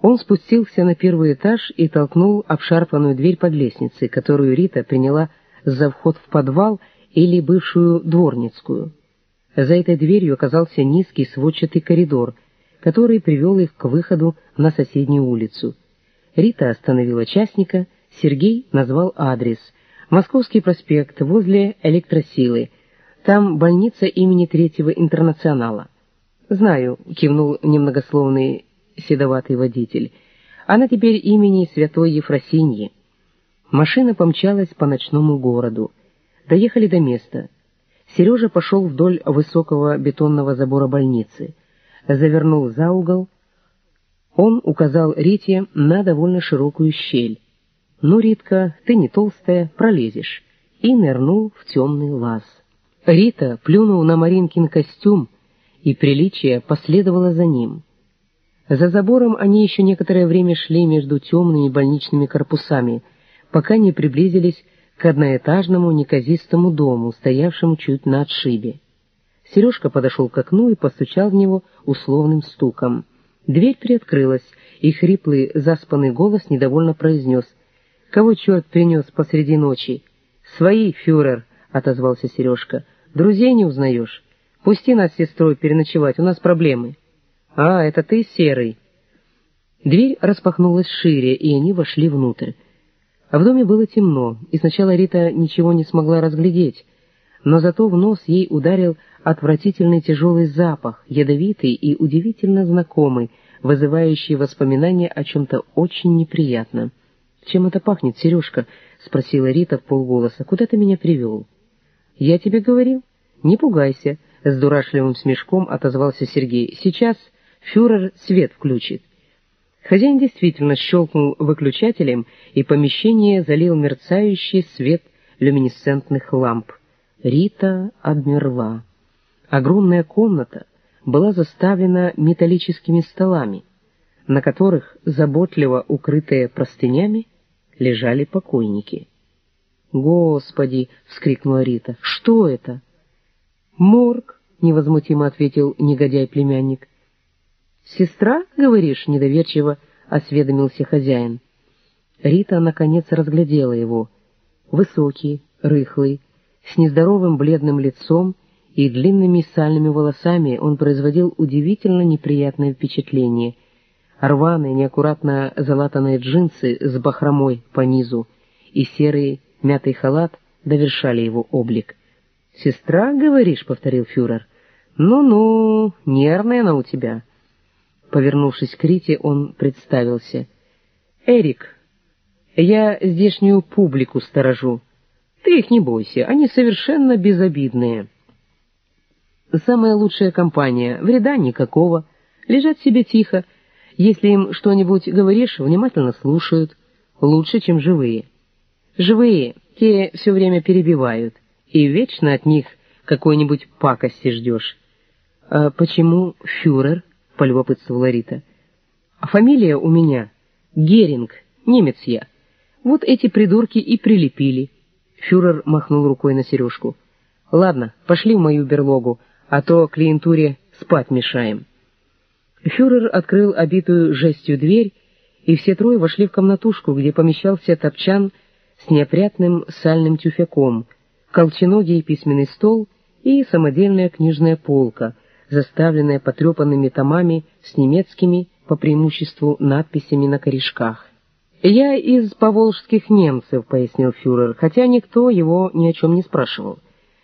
Он спустился на первый этаж и толкнул обшарпанную дверь под лестницей, которую Рита приняла за вход в подвал или бывшую дворницкую. За этой дверью оказался низкий сводчатый коридор, который привел их к выходу на соседнюю улицу. Рита остановила частника, Сергей назвал адрес. Московский проспект, возле электросилы. Там больница имени Третьего Интернационала. «Знаю», — кивнул немногословный седоватый водитель. «Она теперь имени Святой Ефросиньи». Машина помчалась по ночному городу. Доехали до места. Сережа пошел вдоль высокого бетонного забора больницы. Завернул за угол. Он указал Рите на довольно широкую щель. «Ну, Ритка, ты не толстая, пролезешь», и нырнул в темный лаз. Рита плюнул на Маринкин костюм, и приличие последовало за ним. За забором они еще некоторое время шли между темными больничными корпусами, пока не приблизились к одноэтажному неказистому дому, стоявшему чуть на отшибе. Сережка подошел к окну и постучал в него условным стуком. Дверь приоткрылась, и хриплый, заспанный голос недовольно произнес. «Кого черт принес посреди ночи?» «Свои, фюрер», — отозвался Сережка. «Друзей не узнаешь? Пусти нас с сестрой переночевать, у нас проблемы». «А, это ты, Серый?» Дверь распахнулась шире, и они вошли внутрь. В доме было темно, и сначала Рита ничего не смогла разглядеть, но зато в нос ей ударил отвратительный тяжелый запах, ядовитый и удивительно знакомый, вызывающий воспоминания о чем-то очень неприятном. «Чем это пахнет, Сережка?» — спросила Рита в полголоса. «Куда ты меня привел?» «Я тебе говорил. Не пугайся», — с дурашливым смешком отозвался Сергей. «Сейчас фюрер свет включит». Хозяин действительно щелкнул выключателем, и помещение залил мерцающий свет люминесцентных ламп. Рита обмерла. Огромная комната была заставлена металлическими столами, на которых, заботливо укрытые простынями, лежали покойники. «Господи!» — вскрикнула Рита. «Что это?» «Морг», — невозмутимо ответил негодяй-племянник. «Сестра, говоришь?» — недоверчиво осведомился хозяин. Рита, наконец, разглядела его. Высокий, рыхлый, с нездоровым бледным лицом и длинными сальными волосами он производил удивительно неприятное впечатление. Рваные, неаккуратно залатанные джинсы с бахромой по низу и серый мятый халат довершали его облик. «Сестра, говоришь?» — повторил фюрер. «Ну-ну, нервная она у тебя». Повернувшись к Рите, он представился. «Эрик, я здешнюю публику сторожу. Ты их не бойся, они совершенно безобидные. Самая лучшая компания, вреда никакого, лежат себе тихо. Если им что-нибудь говоришь, внимательно слушают, лучше, чем живые. Живые, те все время перебивают, и вечно от них какой-нибудь пакости ждешь. А почему фюрер? — полюбопытствовала Рита. «А фамилия у меня Геринг, немец я. Вот эти придурки и прилепили». Фюрер махнул рукой на сережку. «Ладно, пошли в мою берлогу, а то клиентуре спать мешаем». Фюрер открыл обитую жестью дверь, и все трое вошли в комнатушку, где помещался топчан с неопрятным сальным тюфяком, колченогий письменный стол и самодельная книжная полка — заставленная потрепанными томами с немецкими, по преимуществу, надписями на корешках. «Я из поволжских немцев», — пояснил фюрер, хотя никто его ни о чем не спрашивал.